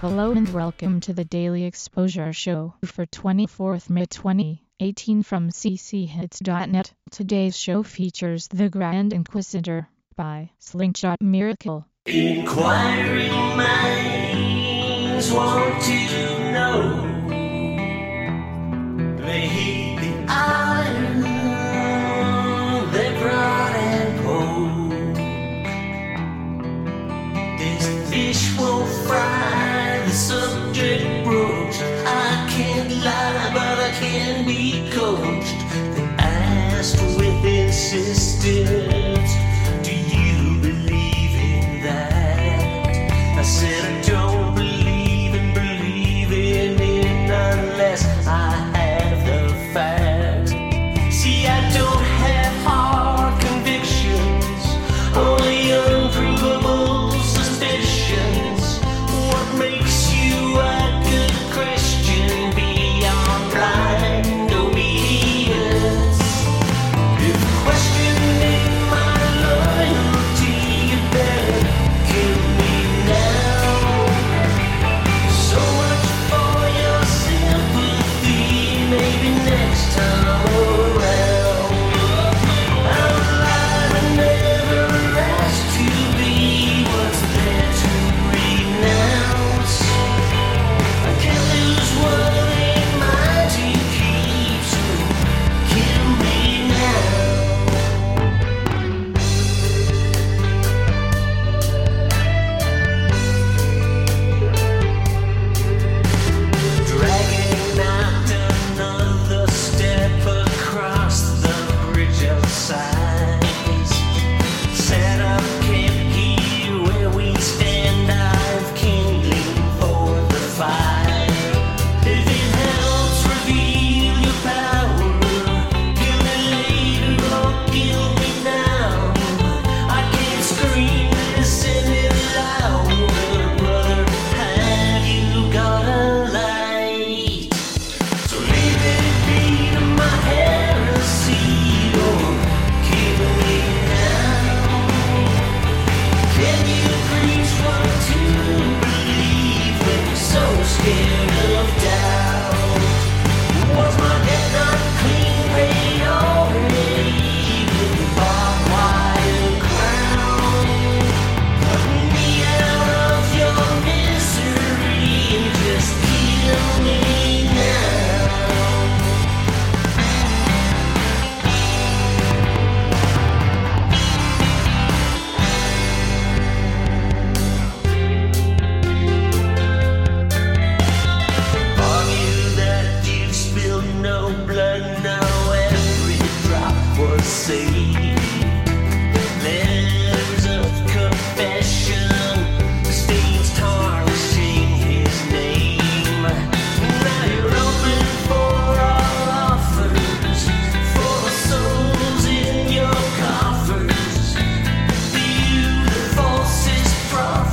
Hello and welcome to the Daily Exposure Show for 24th May 2018 from cchits.net. Today's show features The Grand Inquisitor by Slingshot Miracle. Inquiring minds want to know it broke. I can't lie, but I can be coached. They asked with insistence, Do you believe in that? I said, I don't.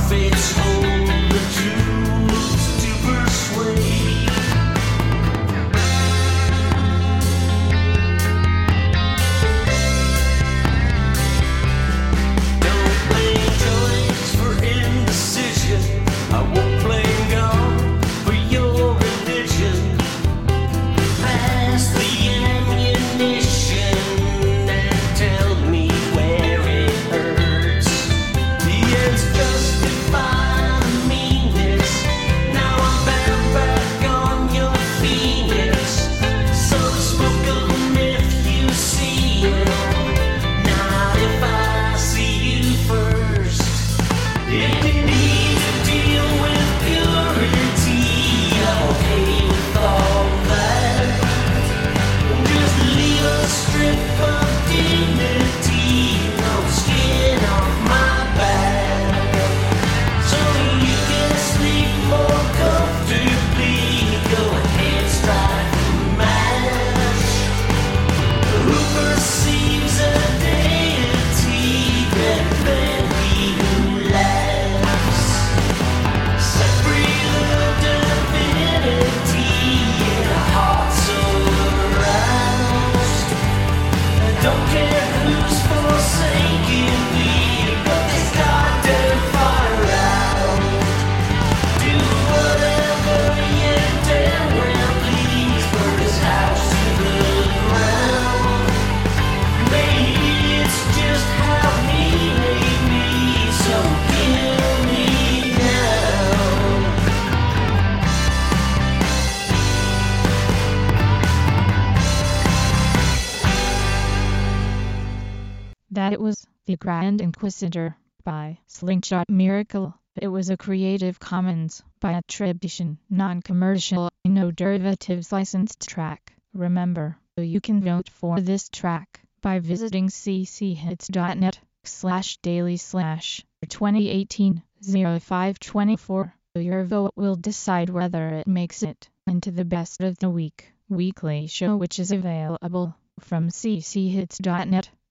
fits hold the truth. That it was The Grand Inquisitor by Slingshot Miracle. It was a Creative Commons by attribution, non-commercial, no derivatives licensed track. Remember, you can vote for this track by visiting cchits.net slash daily slash 2018 0524. Your vote will decide whether it makes it into the best of the week weekly show which is available from cchits.net